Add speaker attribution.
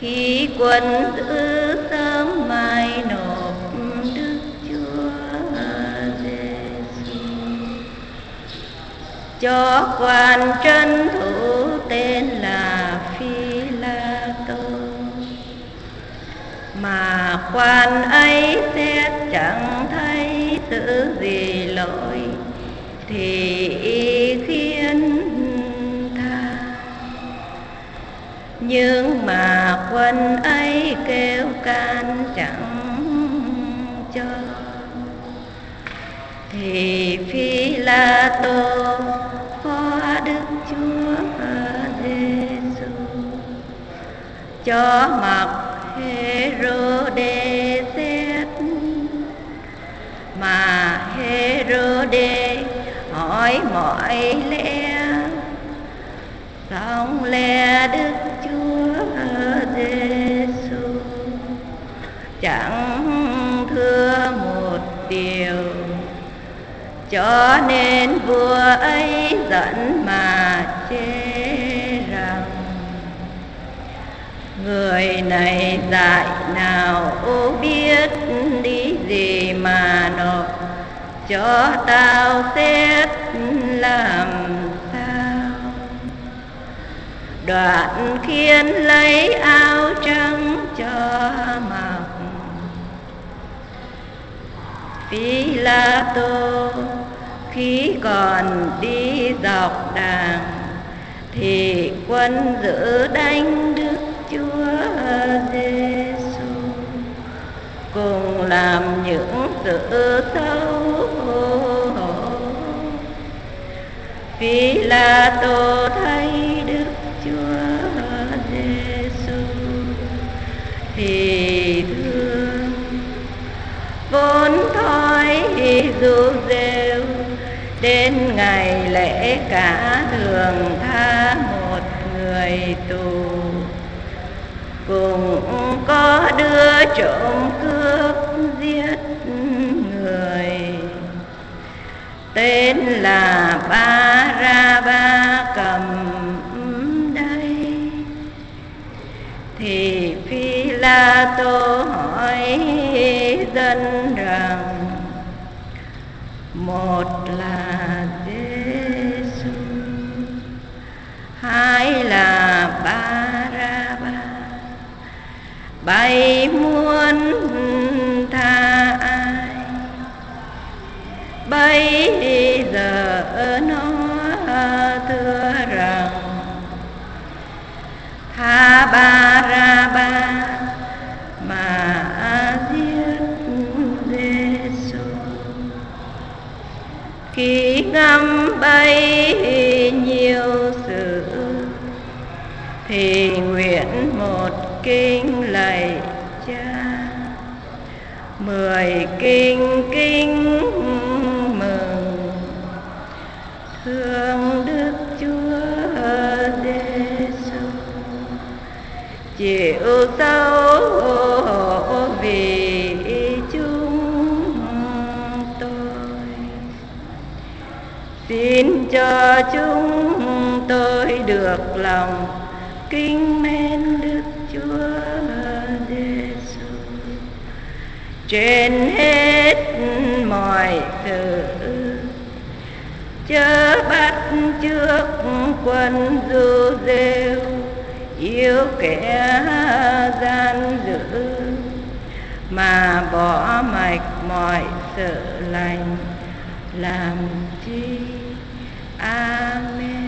Speaker 1: khi quân giữ sớm mai nộp đức chúa giêsu cho quan trấn thủ tên là phi la tô mà quan ấy xét chẳng thấy sự gì lỗi, thì khiến tha. Nhưng mà quân ấy kêu can chẳng cho. Thì phi la tô phó đức chúa giêsu cho mặc Herode xét. Mà Herode hỏi mọi lẽ. Xong lẽ Đức cho nên vua ấy giận mà chê rằng, người này dạy nào ô biết đi gì mà nộp? Cho tao xét làm sao? Đoạn khiến lấy áo trắng cho mặc. Phi la tô khi còn đi dọc đàng, thì quân giữ đánh đức chúa giêsu cùng làm những sự xấu vì là tô thấy đức chúa giêsu thì đến ngày lễ cả thường, tha một người tù. Cũng có đưa trộm cướp giết người. Tên là ba ra ba cầm. Đây. Thì phi la tô hỏi dân rằng một là Giêsu hai là ba ra ba tha ai bây giờ nó thưa rằng, tha ba ra khi ngâm bấy nhiều sự. Thì nguyện một kinh lạy cha. Mười kinh kinh mừng. Thương đức chúa giêsu chịu sâu xin cho chúng tôi được lòng kính mến đức chúa giêsu trên hết mọi sự chớ bắt trước quân du rêu yêu kẻ gian dữ, mà bỏ mạch mọi sự lành làm chi? Amen.